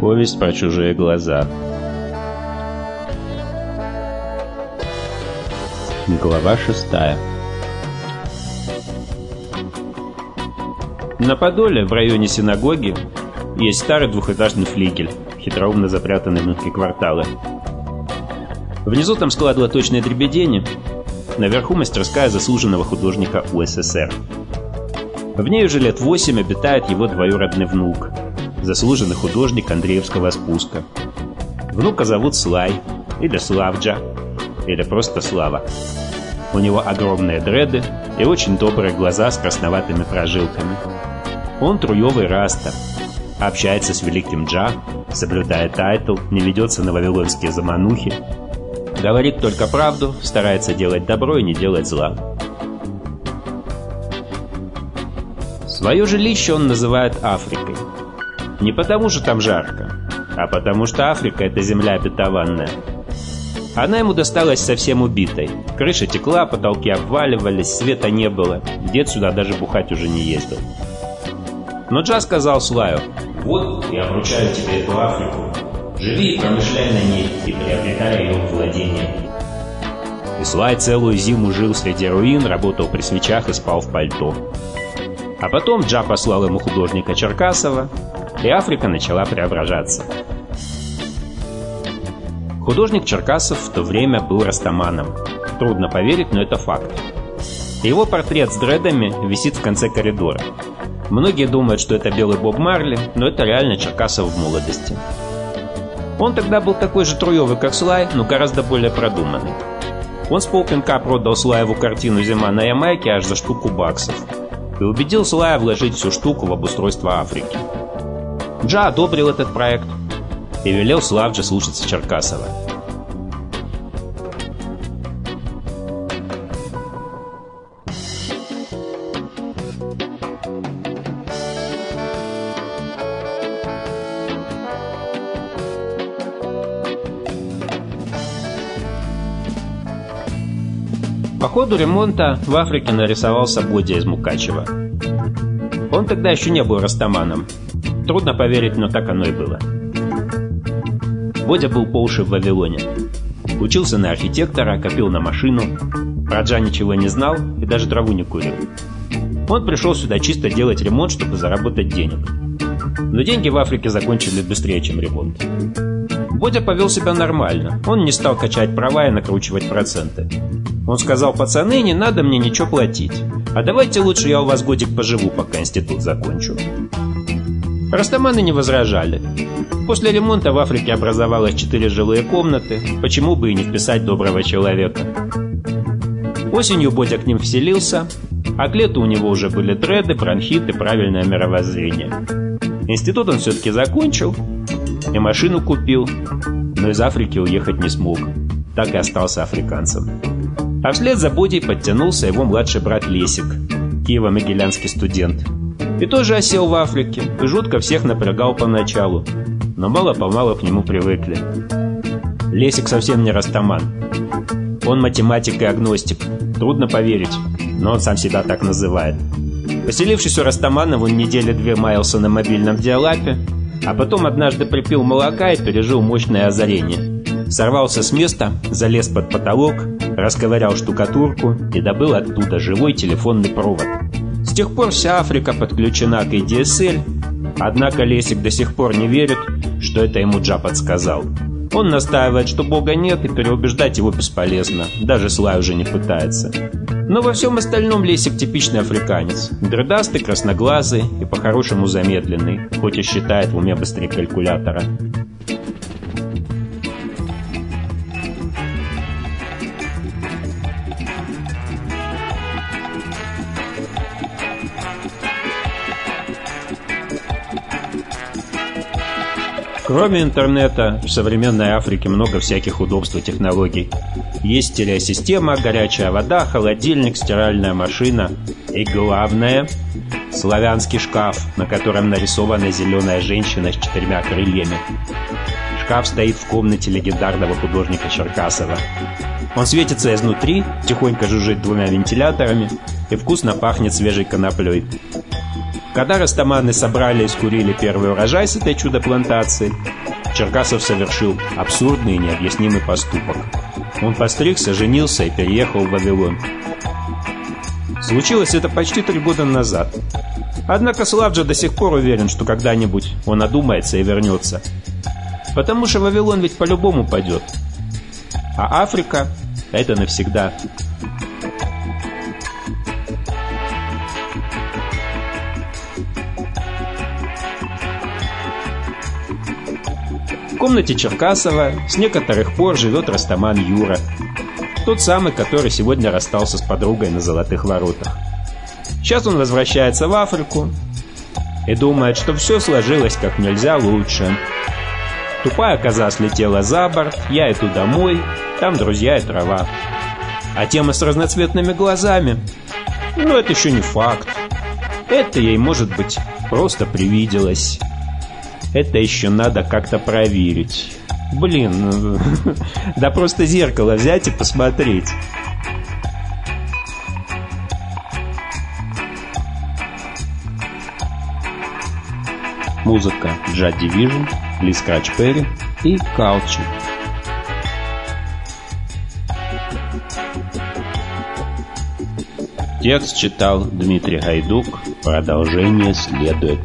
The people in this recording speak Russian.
Повесть про чужие глаза. Глава шестая. На Подоле, в районе синагоги, есть старый двухэтажный флигель, хитроумно запрятанный внутри квартала. Внизу там складывало-точное дребедение, наверху мастерская заслуженного художника УССР. В ней уже лет восемь обитает его двоюродный внук, заслуженный художник Андреевского спуска. Внука зовут Слай, или Славджа, или просто Слава. У него огромные дреды и очень добрые глаза с красноватыми прожилками. Он труевый раста, общается с великим Джа, соблюдает ital, не ведется на вавилонские заманухи, говорит только правду, старается делать добро и не делать зла. Свое жилище он называет Африкой. Не потому, что там жарко, а потому что Африка — это земля обетованная. Она ему досталась совсем убитой. Крыша текла, потолки обваливались, света не было. Дед сюда даже бухать уже не ездил. Но Джа сказал Слаю, «Вот я вручаю тебе эту Африку. Живи и промышляй на ней и приобретай ее владение». И Слай целую зиму жил среди руин, работал при свечах и спал в пальто. А потом Джа послал ему художника Черкасова, и Африка начала преображаться. Художник Черкасов в то время был растаманом. Трудно поверить, но это факт. Его портрет с дредами висит в конце коридора. Многие думают, что это белый Боб Марли, но это реально Черкасов в молодости. Он тогда был такой же труевый, как Слай, но гораздо более продуманный. Он с полпинка продал Слаеву картину «Зима на Ямайке» аж за штуку баксов и убедил Слая вложить всю штуку в обустройство Африки. Джа одобрил этот проект и велел Славже слушаться Черкасова. По ходу ремонта в Африке нарисовался Бодя из Мукачева. Он тогда еще не был растаманом. Трудно поверить, но так оно и было. Бодя был по уши в Вавилоне. Учился на архитектора, копил на машину. Про Джа ничего не знал и даже траву не курил. Он пришел сюда чисто делать ремонт, чтобы заработать денег. Но деньги в Африке закончили быстрее, чем ремонт. Бодя повел себя нормально. Он не стал качать права и накручивать проценты. Он сказал, пацаны, не надо мне ничего платить. А давайте лучше я у вас годик поживу, пока институт закончу. Растаманы не возражали. После ремонта в Африке образовалось четыре жилые комнаты. Почему бы и не вписать доброго человека? Осенью Бодя к ним вселился, а к лету у него уже были дреды, бронхит и правильное мировоззрение. Институт он все-таки закончил и машину купил, но из Африки уехать не смог. Так и остался африканцем. А вслед за Бодей подтянулся его младший брат Лесик, киево-могилянский студент. И тоже осел в Африке, и жутко всех напрягал поначалу, но мало-помалу к нему привыкли. Лесик совсем не растаман. Он математик и агностик. Трудно поверить, но он сам себя так называет. Поселившись у Растаманова, он недели две маялся на мобильном диалапе, а потом однажды припил молока и пережил мощное озарение. Сорвался с места, залез под потолок, расковырял штукатурку и добыл оттуда живой телефонный провод. Тех пор вся Африка подключена к ADSL, однако Лесик до сих пор не верит, что это ему Джа подсказал. Он настаивает, что Бога нет, и переубеждать его бесполезно, даже Слай уже не пытается. Но во всем остальном Лесик типичный африканец. Грыдастый, красноглазый и по-хорошему замедленный, хоть и считает в уме быстрее калькулятора. Кроме интернета, в современной Африке много всяких удобств и технологий. Есть телесистема, горячая вода, холодильник, стиральная машина и главное – славянский шкаф, на котором нарисована зеленая женщина с четырьмя крыльями. Шкаф стоит в комнате легендарного художника Черкасова. Он светится изнутри, тихонько жужжит двумя вентиляторами и вкусно пахнет свежей коноплей Когда растаманы собрали и скурили первый урожай с этой чудо-плантации, Черкасов совершил абсурдный и необъяснимый поступок. Он постригся, женился и переехал в Вавилон. Случилось это почти три года назад. Однако Славджа до сих пор уверен, что когда-нибудь он одумается и вернется. Потому что Вавилон ведь по-любому падет. А Африка — это навсегда. В комнате Черкасова с некоторых пор живет Растаман Юра. Тот самый, который сегодня расстался с подругой на Золотых Воротах. Сейчас он возвращается в Африку и думает, что все сложилось как нельзя лучше. Тупая коза слетела за борт, я иду домой, там друзья и трава. А тема с разноцветными глазами? Ну, это еще не факт. Это ей, может быть, просто привиделось. Это еще надо как-то проверить. Блин, да просто зеркало взять и посмотреть. Музыка Джад Division, Ли Scratch Perry и Каучи. Текст читал Дмитрий Гайдук. Продолжение следует.